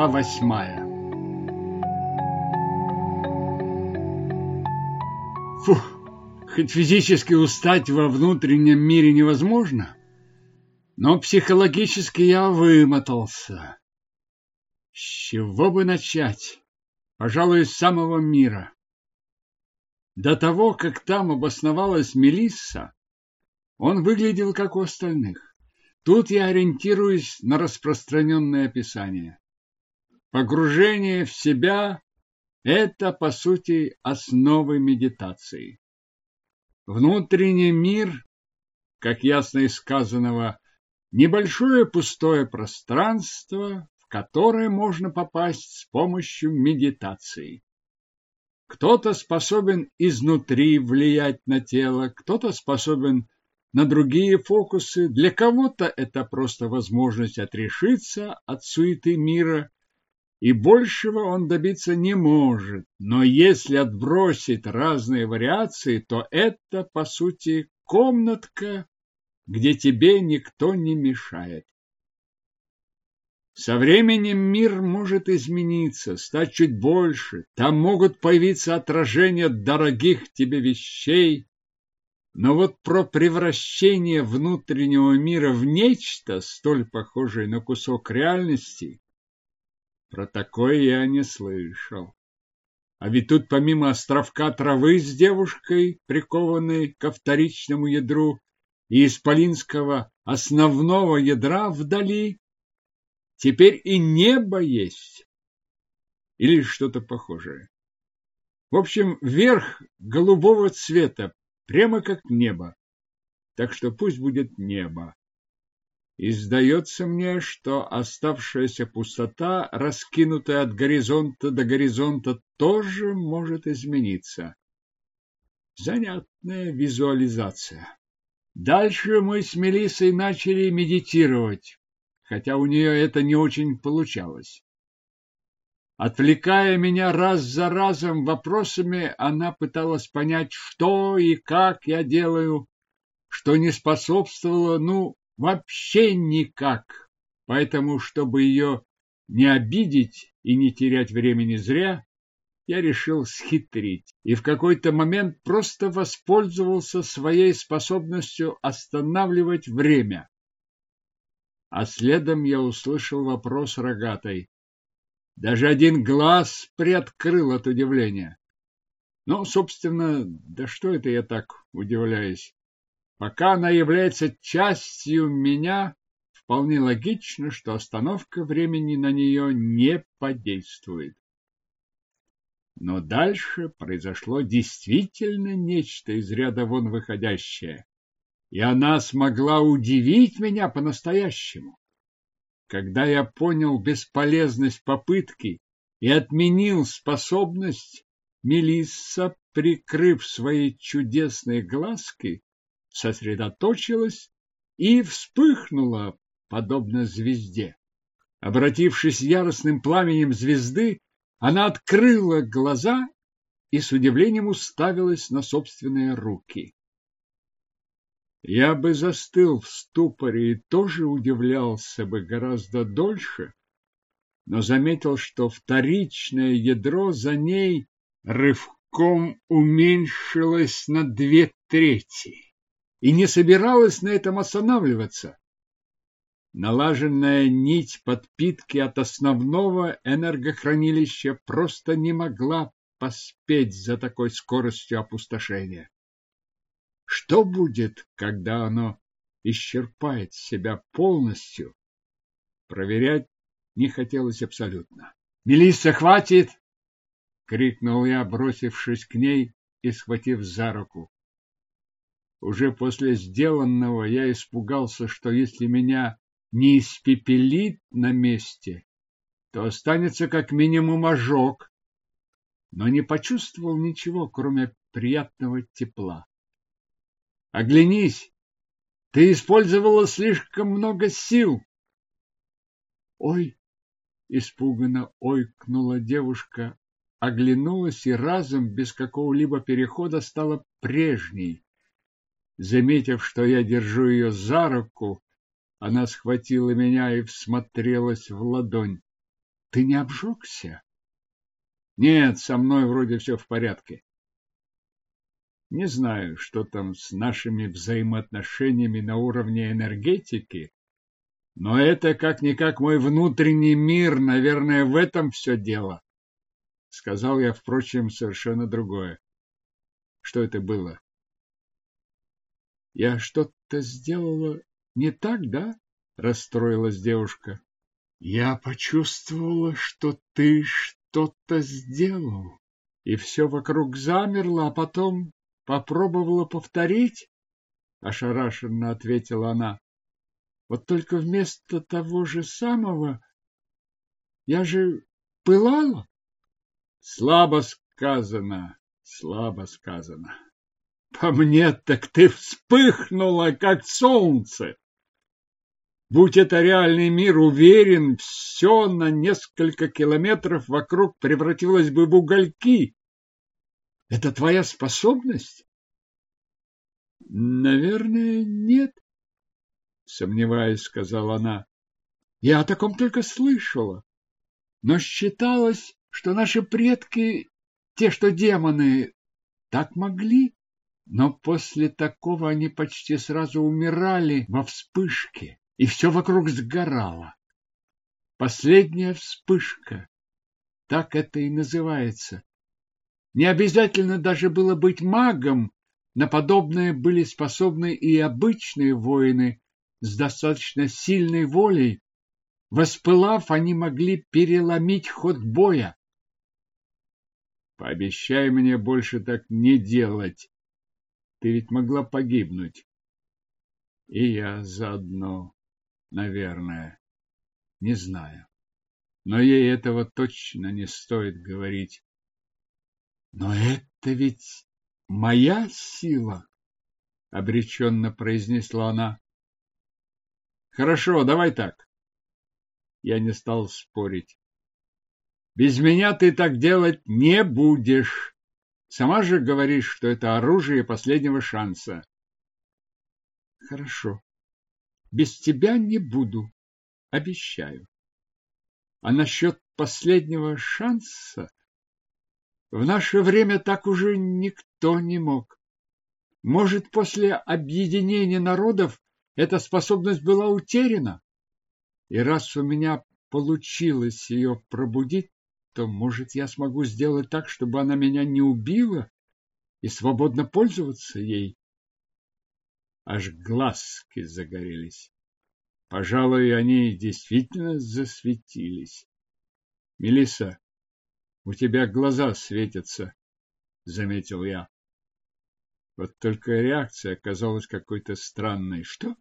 Глава восьмая Фу, хоть физически устать во внутреннем мире невозможно, но психологически я вымотался. С чего бы начать? Пожалуй, с самого мира. До того, как там обосновалась Мелисса, он выглядел как у остальных. Тут я ориентируюсь на распространенное описание. Погружение в себя – это, по сути, основы медитации. Внутренний мир, как ясно из сказанного, небольшое пустое пространство, в которое можно попасть с помощью медитации. Кто-то способен изнутри влиять на тело, кто-то способен на другие фокусы. Для кого-то это просто возможность отрешиться от суеты мира, и большего он добиться не может. Но если отбросить разные вариации, то это, по сути, комнатка, где тебе никто не мешает. Со временем мир может измениться, стать чуть больше. Там могут появиться отражения дорогих тебе вещей. Но вот про превращение внутреннего мира в нечто, столь похожее на кусок реальности, про такое я не слышал. А ведь тут помимо островка травы с девушкой, прикованной ко вторичному ядру, и исполинского основного ядра вдали, Теперь и небо есть. Или что-то похожее. В общем, верх голубого цвета, прямо как небо. Так что пусть будет небо. И сдается мне, что оставшаяся пустота, раскинутая от горизонта до горизонта, тоже может измениться. Занятная визуализация. Дальше мы с Мелиссой начали медитировать хотя у нее это не очень получалось. Отвлекая меня раз за разом вопросами, она пыталась понять, что и как я делаю, что не способствовало, ну, вообще никак. Поэтому, чтобы ее не обидеть и не терять времени зря, я решил схитрить и в какой-то момент просто воспользовался своей способностью останавливать время а следом я услышал вопрос рогатой. Даже один глаз приоткрыл от удивления. Ну, собственно, да что это я так удивляюсь? Пока она является частью меня, вполне логично, что остановка времени на нее не подействует. Но дальше произошло действительно нечто из ряда вон выходящее и она смогла удивить меня по-настоящему. Когда я понял бесполезность попытки и отменил способность, Мелисса, прикрыв свои чудесные глазки, сосредоточилась и вспыхнула, подобно звезде. Обратившись яростным пламенем звезды, она открыла глаза и с удивлением уставилась на собственные руки. Я бы застыл в ступоре и тоже удивлялся бы гораздо дольше, но заметил, что вторичное ядро за ней рывком уменьшилось на две трети и не собиралось на этом останавливаться. Налаженная нить подпитки от основного энергохранилища просто не могла поспеть за такой скоростью опустошения. Что будет, когда оно исчерпает себя полностью? Проверять не хотелось абсолютно. «Мелисса, хватит!» — крикнул я, бросившись к ней и схватив за руку. Уже после сделанного я испугался, что если меня не испепелит на месте, то останется как минимум ожог, но не почувствовал ничего, кроме приятного тепла. Оглянись! Ты использовала слишком много сил. Ой! Испуганно ойкнула девушка, оглянулась и разом, без какого-либо перехода, стала прежней. Заметив, что я держу ее за руку, она схватила меня и всмотрелась в ладонь. ты не обжегся? Нет, со мной вроде все в порядке. Не знаю, что там с нашими взаимоотношениями на уровне энергетики, но это как-никак мой внутренний мир, наверное, в этом все дело. Сказал я, впрочем, совершенно другое. Что это было? Я что-то сделала не так, да? Расстроилась девушка. Я почувствовала, что ты что-то сделал. И все вокруг замерло, а потом Попробовала повторить? Ошарашенно ответила она. Вот только вместо того же самого я же пылала. Слабо сказано, слабо сказано. По мне так ты вспыхнула, как солнце. Будь это реальный мир, уверен, все на несколько километров вокруг превратилось бы в угольки. Это твоя способность? Наверное, нет, сомневаясь, сказала она. Я о таком только слышала. Но считалось, что наши предки, те, что демоны, так могли. Но после такого они почти сразу умирали во вспышке, и все вокруг сгорало. Последняя вспышка, так это и называется. Не обязательно даже было быть магом, на подобное были способны и обычные воины с достаточно сильной волей. Воспылав, они могли переломить ход боя. Пообещай мне больше так не делать. Ты ведь могла погибнуть. И я заодно, наверное. Не знаю. Но ей этого точно не стоит говорить. Но это ведь моя сила, обреченно произнесла она. Хорошо, давай так. Я не стал спорить. Без меня ты так делать не будешь. Сама же говоришь, что это оружие последнего шанса. Хорошо. Без тебя не буду. Обещаю. А насчет последнего шанса в наше время так уже никто не мог. Может, после объединения народов эта способность была утеряна? И раз у меня получилось ее пробудить, то, может, я смогу сделать так, чтобы она меня не убила и свободно пользоваться ей. Аж глазки загорелись. Пожалуй, они действительно засветились. Мелисса, у тебя глаза светятся, заметил я. Вот только реакция оказалась какой-то странной. Что?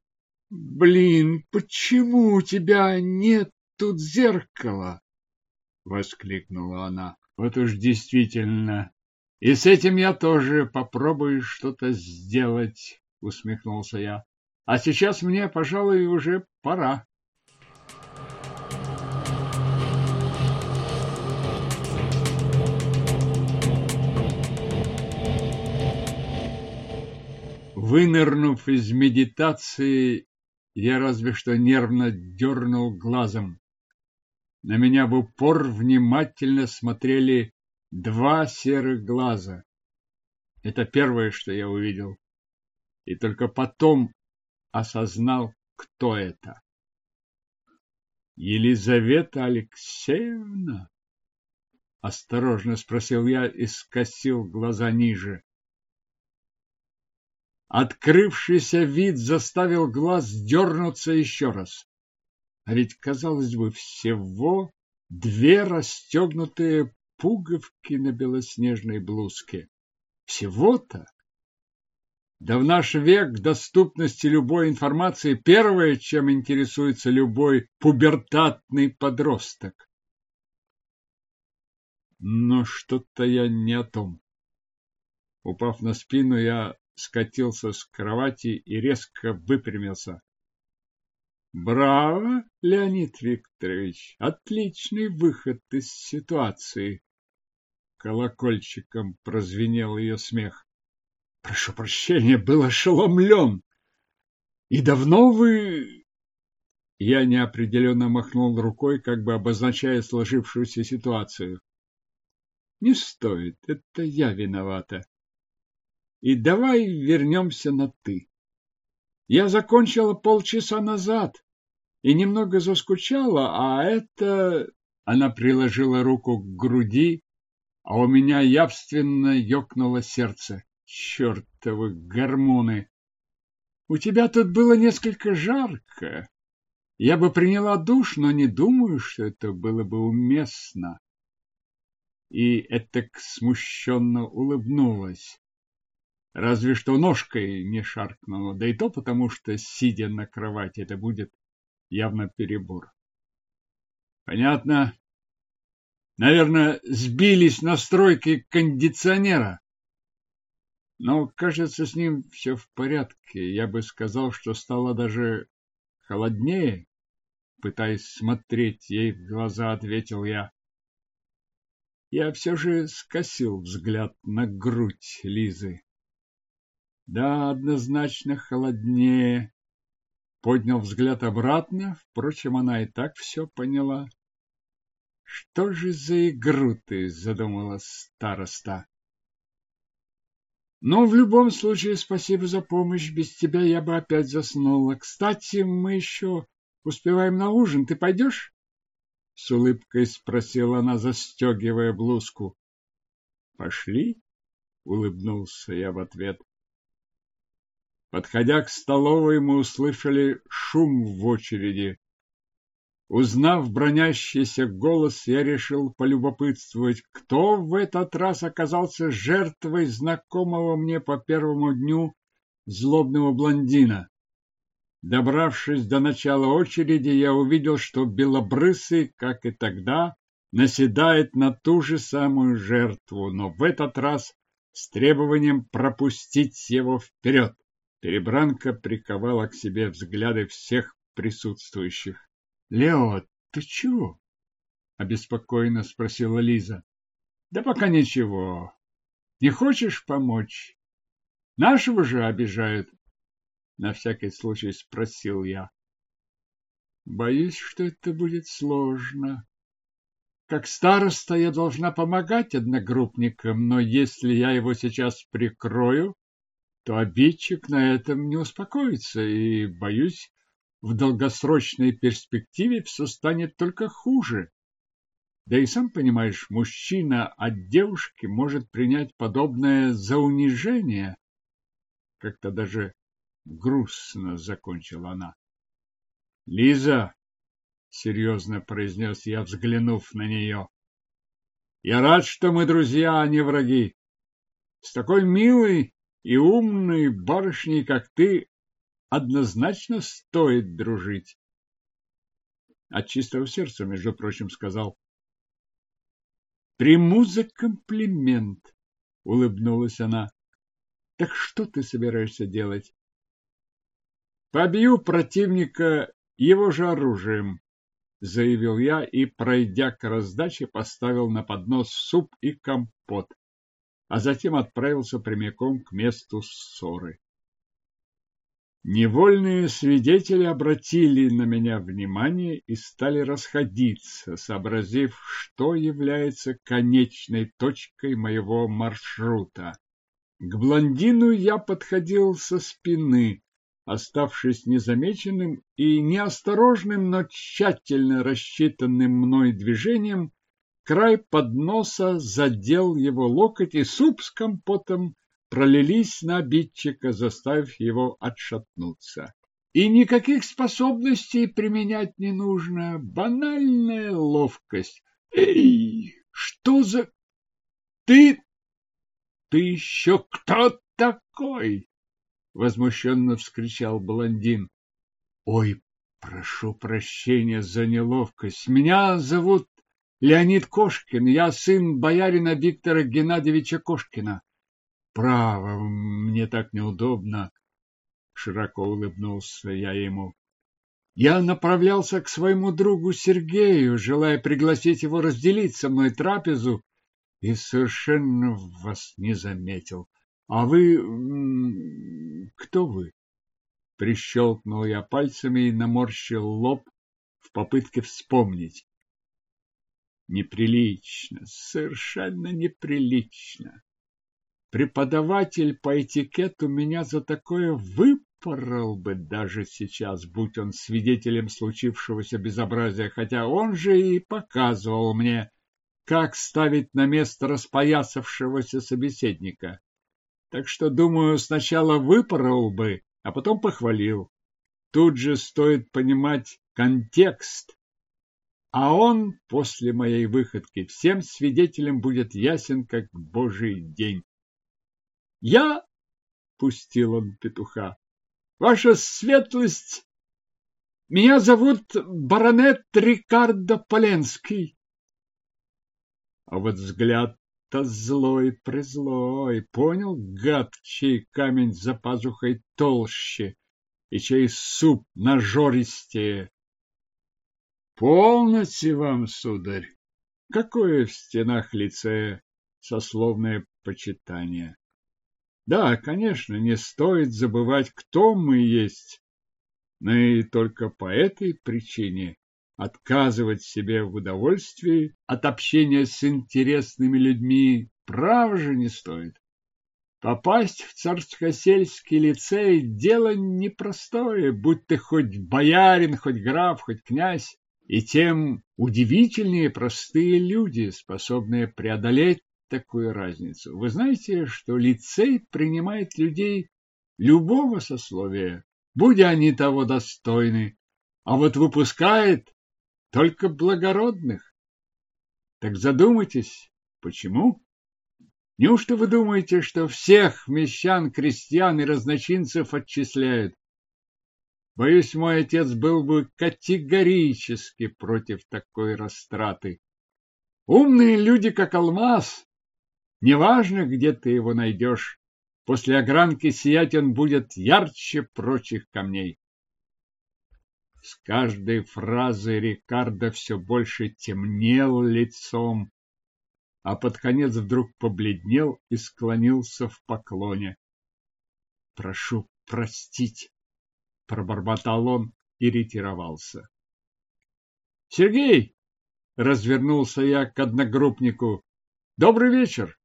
Блин, почему у тебя нет тут зеркала? Воскликнула она. Вот уж действительно. И с этим я тоже попробую что-то сделать, усмехнулся я. А сейчас мне, пожалуй, уже пора. Вынырнув из медитации, я разве что нервно дернул глазом. На меня в упор внимательно смотрели два серых глаза. Это первое, что я увидел. И только потом осознал, кто это. Елизавета Алексеевна? Осторожно спросил я и скосил глаза ниже. Открывшийся вид заставил глаз дернуться еще раз. А ведь, казалось бы, всего две расстегнутые пуговки на белоснежной блузке. Всего-то? Да в наш век доступности любой информации первое, чем интересуется любой пубертатный подросток. Но что-то я не о том. Упав на спину, я скатился с кровати и резко выпрямился. Браво, Леонид Викторович! Отличный выход из ситуации. Колокольчиком прозвенел ее смех. Прошу прощения, был ошеломлен. И давно вы... Я неопределенно махнул рукой, как бы обозначая сложившуюся ситуацию. Не стоит, это я виновата. И давай вернемся на «ты». Я закончила полчаса назад и немного заскучала, а это... Она приложила руку к груди, а у меня явственно ёкнуло сердце. Чёртовы гормоны! У тебя тут было несколько жарко. Я бы приняла душ, но не думаю, что это было бы уместно. И этак смущенно улыбнулась. Разве что ножкой не шаркнула, да и то потому, что, сидя на кровати, это будет явно перебор. Понятно. Наверное, сбились настройки кондиционера. Но, кажется, с ним все в порядке. Я бы сказал, что стало даже холоднее. Пытаясь смотреть ей в глаза, ответил я. Я все же скосил взгляд на грудь Лизы. Да, однозначно холоднее. Поднял взгляд обратно, впрочем, она и так все поняла. Что же за игру ты задумала, староста? Но в любом случае спасибо за помощь. Без тебя я бы опять заснула. Кстати, мы еще успеваем на ужин. Ты пойдешь? С улыбкой спросила она, застегивая блузку. Пошли? Улыбнулся я в ответ. Подходя к столовой, мы услышали шум в очереди. Узнав бронящийся голос, я решил полюбопытствовать, кто в этот раз оказался жертвой знакомого мне по первому дню злобного блондина. Добравшись до начала очереди, я увидел, что белобрысый, как и тогда, наседает на ту же самую жертву, но в этот раз с требованием пропустить его вперед. Перебранка приковала к себе взгляды всех присутствующих. — Лео, ты чего? — обеспокоенно спросила Лиза. — Да пока ничего. Не хочешь помочь? Нашего же обижают. На всякий случай спросил я. Боюсь, что это будет сложно. Как староста я должна помогать одногруппникам, но если я его сейчас прикрою, то обидчик на этом не успокоится, и, боюсь, в долгосрочной перспективе все станет только хуже. Да и сам понимаешь, мужчина от девушки может принять подобное за унижение. Как-то даже грустно закончила она. Лиза, серьезно произнес я, взглянув на нее. Я рад, что мы друзья, а не враги. С такой милой и умной барышней, как ты, однозначно стоит дружить. От чистого сердца, между прочим, сказал. Приму за комплимент, улыбнулась она. Так что ты собираешься делать? Побью противника его же оружием, заявил я и, пройдя к раздаче, поставил на поднос суп и компот а затем отправился прямиком к месту ссоры. Невольные свидетели обратили на меня внимание и стали расходиться, сообразив, что является конечной точкой моего маршрута. К блондину я подходил со спины, оставшись незамеченным и неосторожным, но тщательно рассчитанным мной движением Край подноса задел его локоть, и суп с компотом пролились на обидчика, заставив его отшатнуться. И никаких способностей применять не нужно. Банальная ловкость. Эй, что за... Ты... Ты еще кто такой? Возмущенно вскричал блондин. Ой, прошу прощения за неловкость. Меня зовут Леонид Кошкин, я сын боярина Виктора Геннадьевича Кошкина. Право, мне так неудобно, широко улыбнулся я ему. Я направлялся к своему другу Сергею, желая пригласить его разделить со мной трапезу, и совершенно вас не заметил. А вы... кто вы? Прищелкнул я пальцами и наморщил лоб, в попытке вспомнить. Неприлично, совершенно неприлично. Преподаватель по этикету меня за такое выпорол бы даже сейчас, будь он свидетелем случившегося безобразия, хотя он же и показывал мне, как ставить на место распоясавшегося собеседника. Так что, думаю, сначала выпорол бы, а потом похвалил. Тут же стоит понимать контекст. А он после моей выходки всем свидетелям будет ясен, как божий день. Я, пустил он петуха, ваша светлость, меня зовут баронет Рикардо Поленский. А вот взгляд-то злой-призлой, понял, гад, чей камень за пазухой толще и чей суп нажористее. Полноте вам, сударь, какое в стенах лице сословное почитание. Да, конечно, не стоит забывать, кто мы есть, но и только по этой причине отказывать себе в удовольствии от общения с интересными людьми прав же не стоит. Попасть в царско-сельский лицей – дело непростое, будь ты хоть боярин, хоть граф, хоть князь. И тем удивительнее простые люди, способные преодолеть такую разницу. Вы знаете, что лицей принимает людей любого сословия, будь они того достойны, а вот выпускает только благородных. Так задумайтесь, почему? Неужто вы думаете, что всех мещан, крестьян и разночинцев отчисляют? Боюсь, мой отец был бы категорически против такой растраты. Умные люди, как алмаз, Неважно, где ты его найдешь, после огранки сиять он будет ярче прочих камней. С каждой фразой Рикардо все больше темнел лицом, а под конец вдруг побледнел и склонился в поклоне. «Прошу простить», — пробормотал он и ретировался. «Сергей!» — развернулся я к одногруппнику. «Добрый вечер!»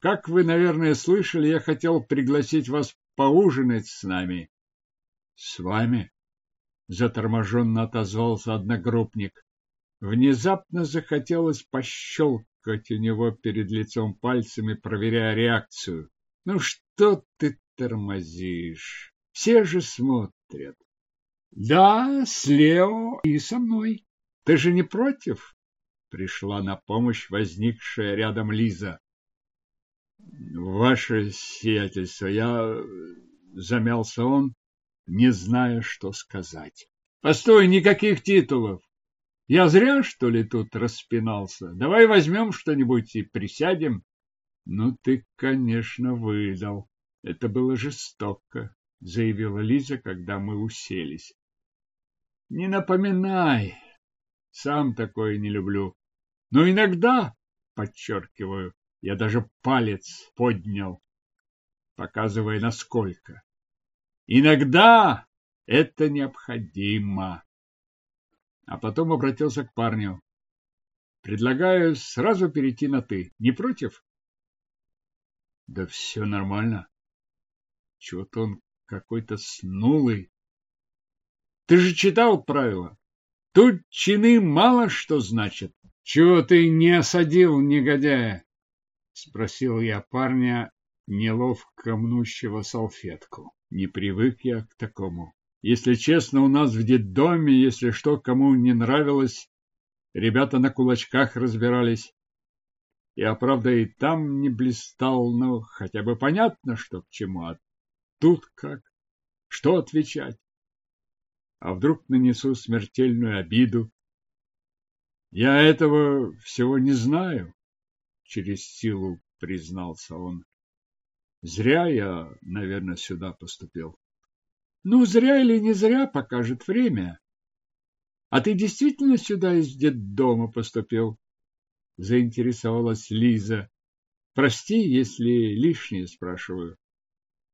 Как вы, наверное, слышали, я хотел пригласить вас поужинать с нами. С вами? Заторможенно отозвался одногруппник. Внезапно захотелось пощелкать у него перед лицом пальцами, проверяя реакцию. Ну что ты тормозишь? Все же смотрят. Да, с Лео и со мной. Ты же не против? Пришла на помощь возникшая рядом Лиза. Ваше сиятельство, я... Замялся он, не зная, что сказать. Постой, никаких титулов. Я зря, что ли, тут распинался? Давай возьмем что-нибудь и присядем. Ну, ты, конечно, выдал. Это было жестоко, заявила Лиза, когда мы уселись. Не напоминай. Сам такое не люблю. Но иногда, подчеркиваю, я даже палец поднял, показывая насколько. Иногда это необходимо. А потом обратился к парню. Предлагаю сразу перейти на «ты». Не против? Да все нормально. Чего-то он какой-то снулый. Ты же читал правила. Тут чины мало что значат. Чего ты не осадил негодяя? Спросил я парня, неловко мнущего салфетку. Не привык я к такому. Если честно, у нас в детдоме, если что кому не нравилось, ребята на кулачках разбирались. Я, правда, и там не блистал, но хотя бы понятно, что к чему. А тут как? Что отвечать? А вдруг нанесу смертельную обиду? Я этого всего не знаю через силу признался он. Зря я, наверное, сюда поступил. Ну, зря или не зря, покажет время. А ты действительно сюда из детдома поступил? Заинтересовалась Лиза. Прости, если лишнее спрашиваю.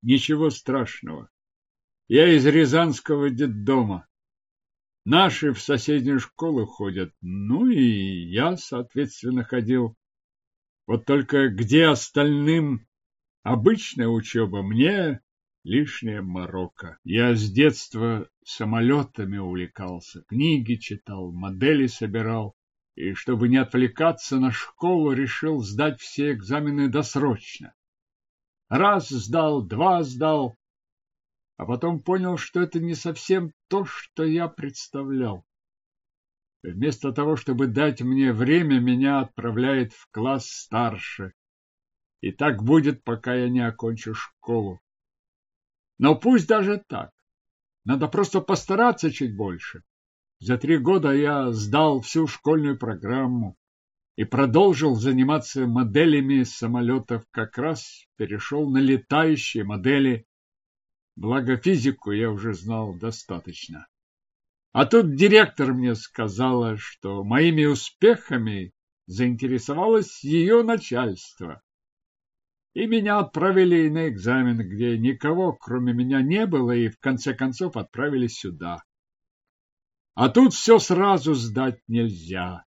Ничего страшного. Я из Рязанского детдома. Наши в соседнюю школу ходят, ну и я, соответственно, ходил. Вот только где остальным обычная учеба, мне лишняя морока. Я с детства самолетами увлекался, книги читал, модели собирал, и, чтобы не отвлекаться на школу, решил сдать все экзамены досрочно. Раз сдал, два сдал, а потом понял, что это не совсем то, что я представлял. Вместо того, чтобы дать мне время, меня отправляет в класс старше. И так будет, пока я не окончу школу. Но пусть даже так. Надо просто постараться чуть больше. За три года я сдал всю школьную программу и продолжил заниматься моделями самолетов, как раз перешел на летающие модели. Благо физику я уже знал достаточно. А тут директор мне сказала, что моими успехами заинтересовалось ее начальство. И меня отправили на экзамен, где никого, кроме меня, не было, и в конце концов отправили сюда. А тут все сразу сдать нельзя.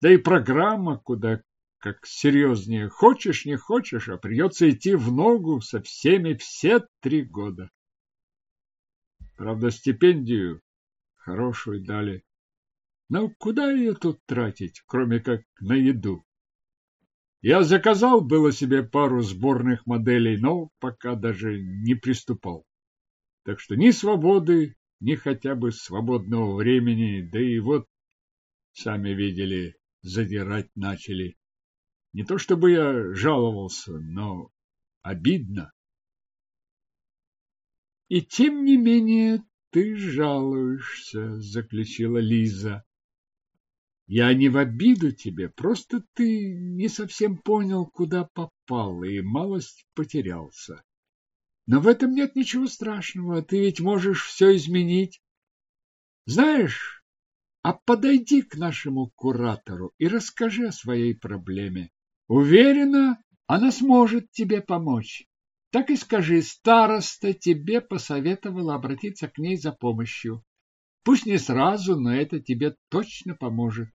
Да и программа куда как серьезнее. Хочешь, не хочешь, а придется идти в ногу со всеми все три года. Правда, стипендию хорошую дали. Но куда ее тут тратить, кроме как на еду? Я заказал было себе пару сборных моделей, но пока даже не приступал. Так что ни свободы, ни хотя бы свободного времени, да и вот, сами видели, задирать начали. Не то чтобы я жаловался, но обидно. И тем не менее ты жалуешься, заключила Лиза. Я не в обиду тебе, просто ты не совсем понял, куда попал, и малость потерялся. Но в этом нет ничего страшного, ты ведь можешь все изменить. Знаешь, а подойди к нашему куратору и расскажи о своей проблеме. Уверена, она сможет тебе помочь. Так и скажи, староста тебе посоветовала обратиться к ней за помощью. Пусть не сразу, но это тебе точно поможет.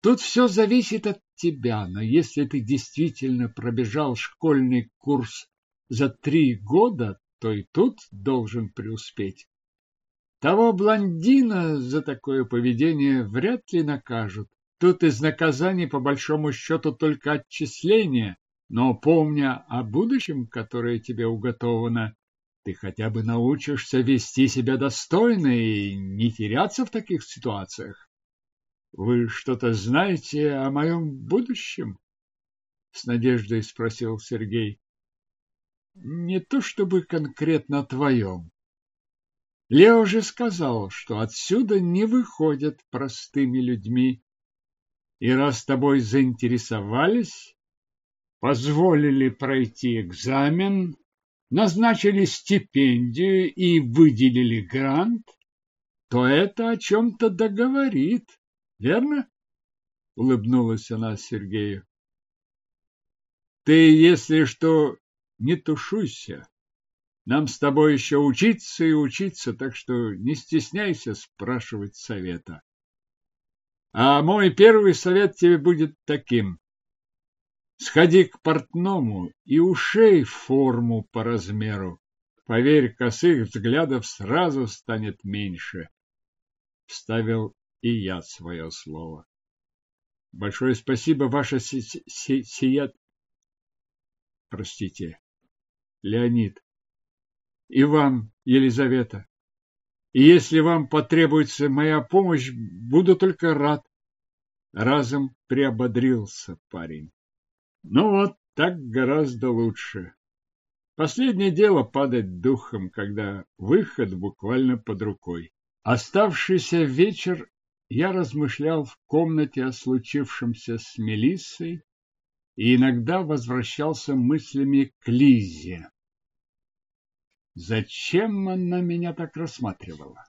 Тут все зависит от тебя, но если ты действительно пробежал школьный курс за три года, то и тут должен преуспеть. Того блондина за такое поведение вряд ли накажут. Тут из наказаний по большому счету только отчисления, но помня о будущем, которое тебе уготовано, ты хотя бы научишься вести себя достойно и не теряться в таких ситуациях. Вы что-то знаете о моем будущем? С надеждой спросил Сергей. Не то чтобы конкретно о твоем. Лео же сказал, что отсюда не выходят простыми людьми. И раз тобой заинтересовались, позволили пройти экзамен, назначили стипендию и выделили грант, то это о чем-то договорит, верно? Улыбнулась она Сергею. Ты, если что, не тушуйся. Нам с тобой еще учиться и учиться, так что не стесняйся спрашивать совета. А мой первый совет тебе будет таким. Сходи к портному и ушей форму по размеру. Поверь, косых взглядов сразу станет меньше. Вставил и я свое слово. Большое спасибо, ваша си си сият... Простите, Леонид. И вам, Елизавета. И если вам потребуется моя помощь, буду только рад. Разом приободрился парень. Ну вот, так гораздо лучше. Последнее дело падать духом, когда выход буквально под рукой. Оставшийся вечер я размышлял в комнате о случившемся с Мелиссой и иногда возвращался мыслями к Лизе. Зачем она меня так рассматривала?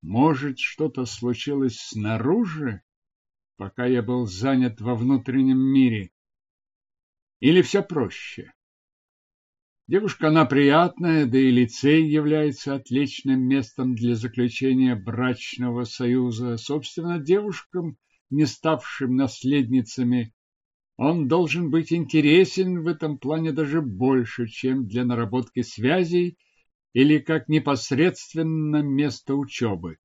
Может, что-то случилось снаружи, пока я был занят во внутреннем мире? Или все проще? Девушка она приятная, да и лицей является отличным местом для заключения брачного союза. Собственно, девушкам, не ставшим наследницами, он должен быть интересен в этом плане даже больше, чем для наработки связей или как непосредственно место учебы.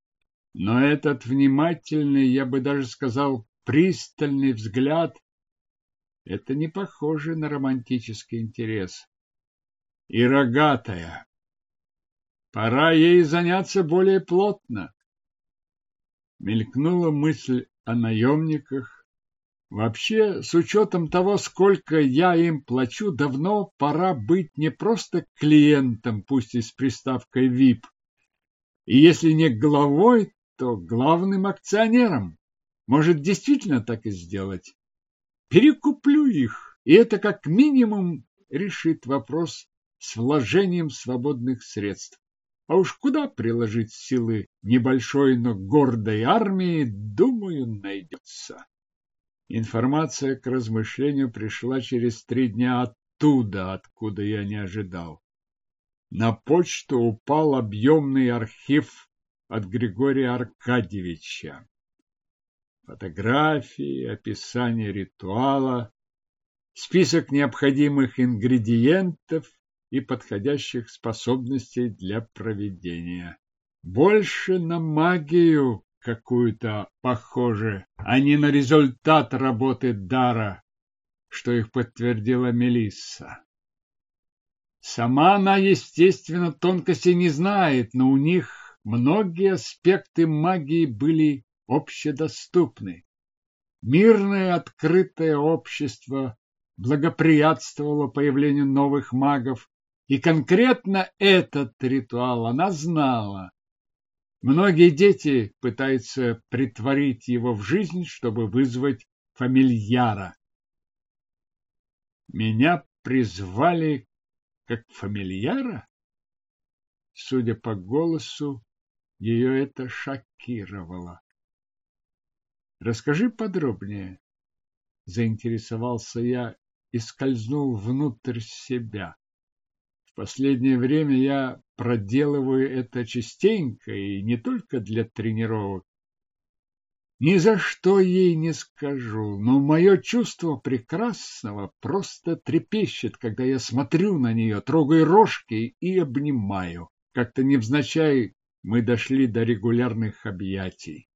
Но этот внимательный, я бы даже сказал, пристальный взгляд – это не похоже на романтический интерес и рогатая. Пора ей заняться более плотно. Мелькнула мысль о наемниках. Вообще, с учетом того, сколько я им плачу, давно пора быть не просто клиентом, пусть и с приставкой VIP, и если не главой, то главным акционером. Может, действительно так и сделать? Перекуплю их, и это как минимум решит вопрос с вложением свободных средств. А уж куда приложить силы небольшой, но гордой армии, думаю, найдется. Информация к размышлению пришла через три дня оттуда, откуда я не ожидал. На почту упал объемный архив от Григория Аркадьевича. Фотографии, описание ритуала, список необходимых ингредиентов, и подходящих способностей для проведения. Больше на магию какую-то похоже, а не на результат работы дара, что их подтвердила Мелисса. Сама она, естественно, тонкости не знает, но у них многие аспекты магии были общедоступны. Мирное открытое общество благоприятствовало появлению новых магов, и конкретно этот ритуал она знала. Многие дети пытаются притворить его в жизнь, чтобы вызвать фамильяра. Меня призвали как фамильяра? Судя по голосу, ее это шокировало. Расскажи подробнее, заинтересовался я и скользнул внутрь себя. Последнее время я проделываю это частенько и не только для тренировок. Ни за что ей не скажу, но мое чувство прекрасного просто трепещет, когда я смотрю на нее, трогаю рожки и обнимаю. Как-то невзначай мы дошли до регулярных объятий.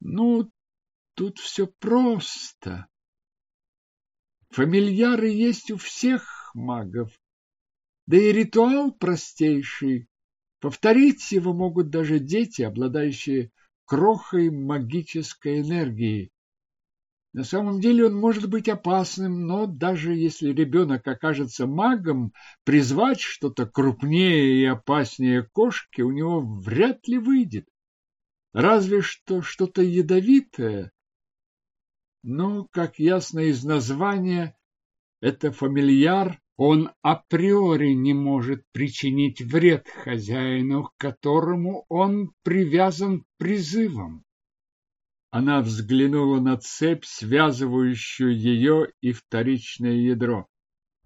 Ну, тут все просто. Фамильяры есть у всех магов, да и ритуал простейший. Повторить его могут даже дети, обладающие крохой магической энергии. На самом деле он может быть опасным, но даже если ребенок окажется магом, призвать что-то крупнее и опаснее кошки у него вряд ли выйдет. Разве что что-то ядовитое. Но, как ясно из названия, это фамильяр он априори не может причинить вред хозяину, к которому он привязан призывом. Она взглянула на цепь, связывающую ее и вторичное ядро.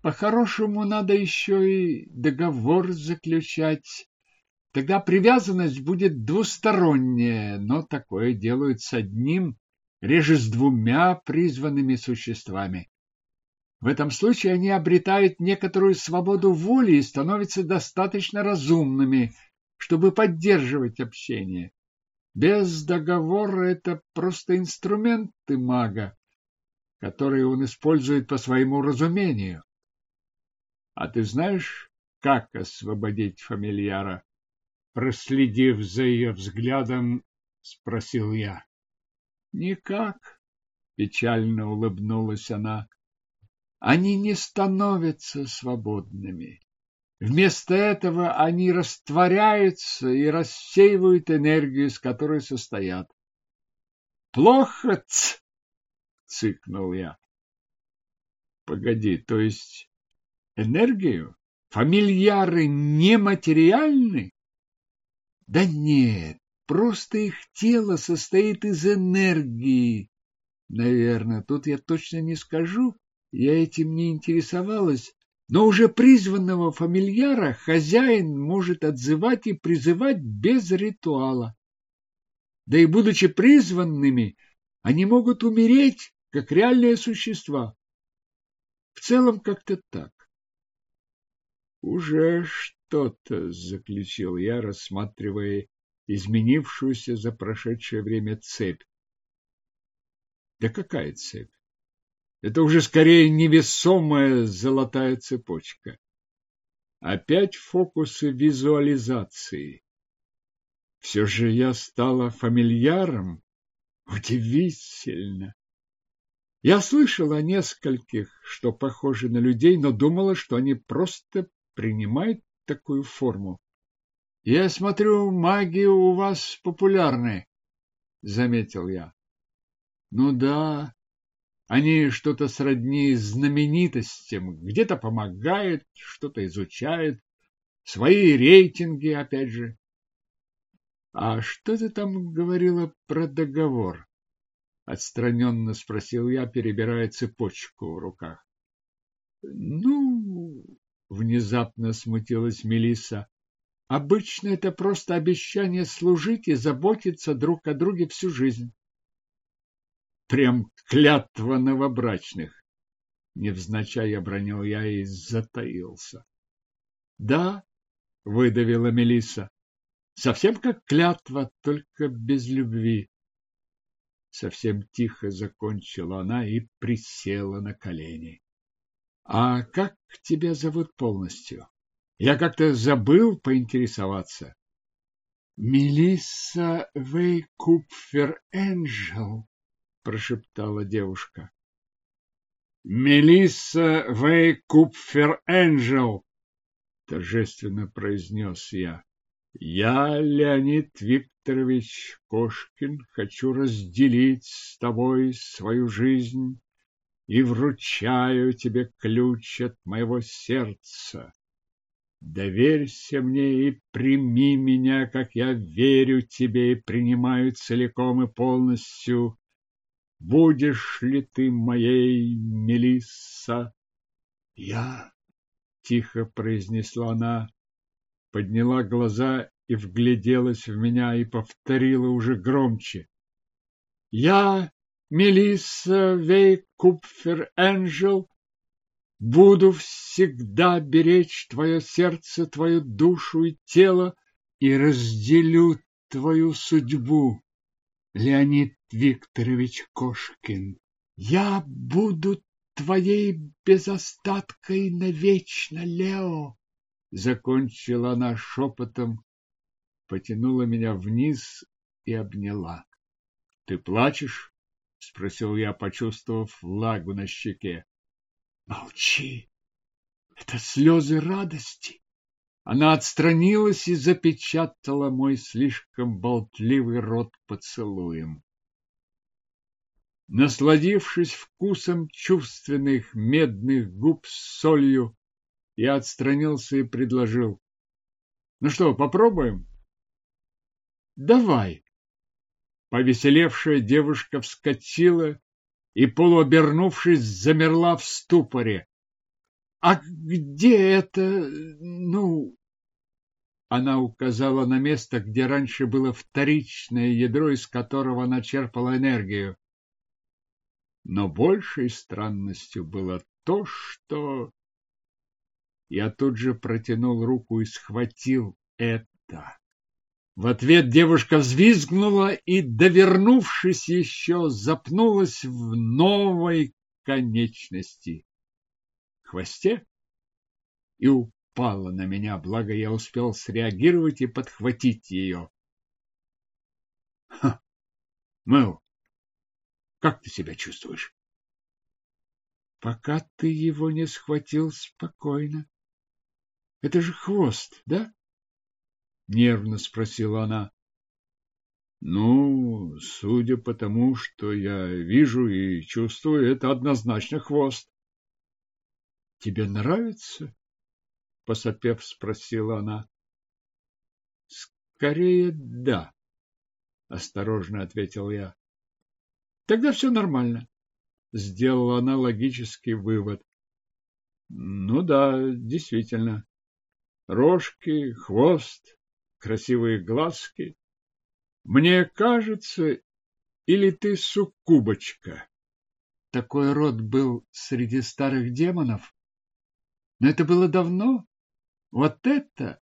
По-хорошему, надо еще и договор заключать. Тогда привязанность будет двусторонняя, но такое делают с одним, реже с двумя призванными существами. В этом случае они обретают некоторую свободу воли и становятся достаточно разумными, чтобы поддерживать общение. Без договора это просто инструменты мага, которые он использует по своему разумению. А ты знаешь, как освободить фамильяра? Проследив за ее взглядом, спросил я. Никак, печально улыбнулась она они не становятся свободными. Вместо этого они растворяются и рассеивают энергию, из которой состоят. Плохо, ц! цыкнул я. Погоди, то есть энергию? Фамильяры нематериальны? Да нет, просто их тело состоит из энергии. Наверное, тут я точно не скажу, я этим не интересовалась, Но уже призванного фамильяра хозяин может отзывать и призывать без ритуала. Да и будучи призванными, они могут умереть, как реальные существа. В целом как-то так. Уже что-то, заключил я, рассматривая изменившуюся за прошедшее время цепь. Да какая цепь? Это уже скорее невесомая золотая цепочка. Опять фокусы визуализации. Все же я стала фамильяром. Удивительно. Я слышала о нескольких, что похожи на людей, но думала, что они просто принимают такую форму. Я смотрю, маги у вас популярны, заметил я. Ну да, они что-то сродни знаменитостям, где-то помогают, что-то изучают, свои рейтинги, опять же. А что ты там говорила про договор? Отстраненно спросил я, перебирая цепочку в руках. Ну, внезапно смутилась Мелисса. Обычно это просто обещание служить и заботиться друг о друге всю жизнь. Прям клятва новобрачных. Невзначай обронил я и затаился. Да, выдавила Мелиса. Совсем как клятва, только без любви. Совсем тихо закончила она и присела на колени. А как тебя зовут полностью? Я как-то забыл поинтересоваться. Мелисса Вейкупфер Энджел, прошептала девушка. Мелисса Вейкупфер Энджел, торжественно произнес я. Я, Леонид Викторович Кошкин, хочу разделить с тобой свою жизнь и вручаю тебе ключ от моего сердца. Доверься мне и прими меня, как я верю тебе и принимаю целиком и полностью. Будешь ли ты моей, Мелисса? Я, тихо произнесла она, подняла глаза и вгляделась в меня и повторила уже громче. Я, Мелисса Вейкупфер Энджел, Буду всегда беречь твое сердце, твою душу и тело и разделю твою судьбу. Леонид Викторович Кошкин, я буду твоей без остатка и навечно, Лео. Закончила она шепотом, потянула меня вниз и обняла. — Ты плачешь? — спросил я, почувствовав влагу на щеке. Молчи. Это слезы радости. Она отстранилась и запечатала мой слишком болтливый рот поцелуем. Насладившись вкусом чувственных медных губ с солью, я отстранился и предложил. Ну что, попробуем? Давай. Повеселевшая девушка вскочила и, полуобернувшись, замерла в ступоре. — А где это, ну... Она указала на место, где раньше было вторичное ядро, из которого она черпала энергию. Но большей странностью было то, что... Я тут же протянул руку и схватил это. В ответ девушка взвизгнула и, довернувшись еще, запнулась в новой конечности. Хвосте и упала на меня, благо я успел среагировать и подхватить ее. Ха! Мэл, как ты себя чувствуешь? Пока ты его не схватил спокойно. Это же хвост, да? — нервно спросила она. Ну, судя по тому, что я вижу и чувствую, это однозначно хвост. — Тебе нравится? — посопев спросила она. — Скорее, да, — осторожно ответил я. — Тогда все нормально, — сделала она логический вывод. Ну да, действительно. Рожки, хвост, красивые глазки. Мне кажется, или ты суккубочка? Такой род был среди старых демонов. Но это было давно. Вот это,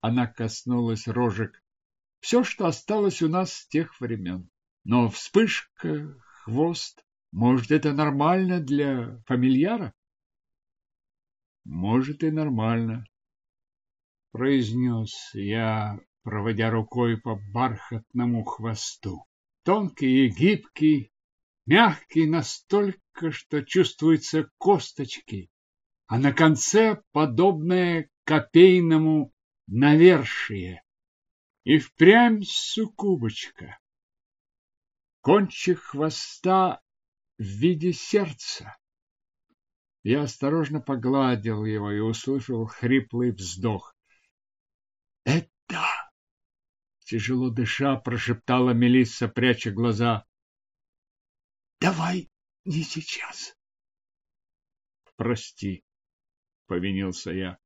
она коснулась рожек, все, что осталось у нас с тех времен. Но вспышка, хвост, может, это нормально для фамильяра? Может, и нормально, произнес я, проводя рукой по бархатному хвосту. Тонкий и гибкий, мягкий настолько, что чувствуются косточки, а на конце подобное копейному навершие. И впрямь суккубочка. Кончик хвоста в виде сердца. Я осторожно погладил его и услышал хриплый вздох. «Это...» Тяжело дыша, прошептала Мелисса, пряча глаза. «Давай не сейчас». «Прости», — повинился я.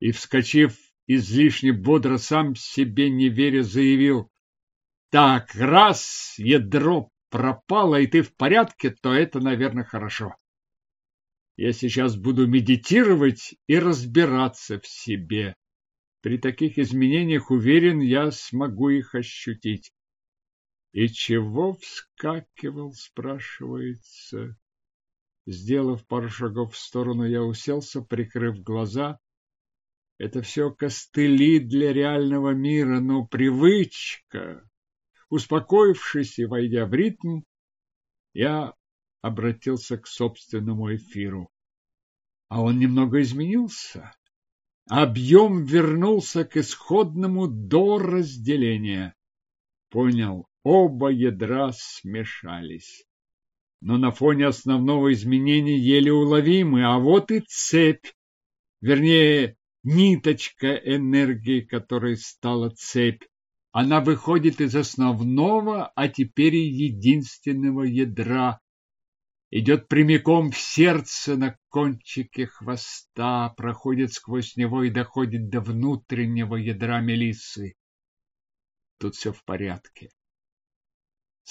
И, вскочив излишне бодро, сам себе не веря, заявил. «Так, раз ядро пропало, и ты в порядке, то это, наверное, хорошо». Я сейчас буду медитировать и разбираться в себе. При таких изменениях, уверен, я смогу их ощутить. И чего вскакивал, спрашивается. Сделав пару шагов в сторону, я уселся, прикрыв глаза. Это все костыли для реального мира, но привычка. Успокоившись и войдя в ритм, я обратился к собственному эфиру. А он немного изменился. Объем вернулся к исходному до разделения. Понял, оба ядра смешались. Но на фоне основного изменения еле уловимы, а вот и цепь, вернее, ниточка энергии, которой стала цепь. Она выходит из основного, а теперь и единственного ядра, идет прямиком в сердце на кончике хвоста, проходит сквозь него и доходит до внутреннего ядра Мелиссы. Тут все в порядке.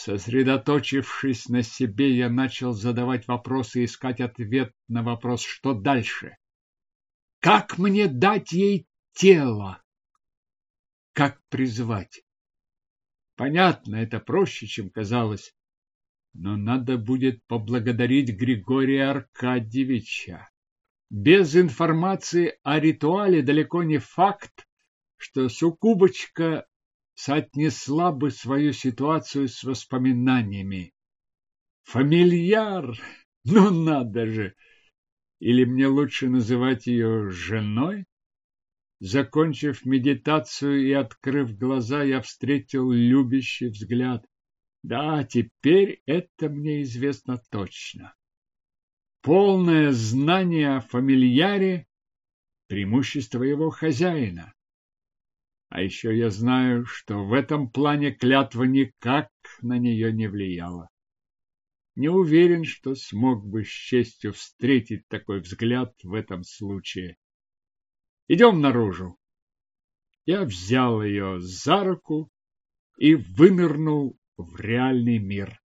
Сосредоточившись на себе, я начал задавать вопросы и искать ответ на вопрос, что дальше. Как мне дать ей тело? Как призвать? Понятно, это проще, чем казалось но надо будет поблагодарить Григория Аркадьевича. Без информации о ритуале далеко не факт, что Сукубочка соотнесла бы свою ситуацию с воспоминаниями. Фамильяр, ну надо же! Или мне лучше называть ее женой? Закончив медитацию и открыв глаза, я встретил любящий взгляд. Да, теперь это мне известно точно. Полное знание о фамильяре – преимущество его хозяина. А еще я знаю, что в этом плане клятва никак на нее не влияла. Не уверен, что смог бы с честью встретить такой взгляд в этом случае. Идем наружу. Я взял ее за руку и вынырнул в реальный мир.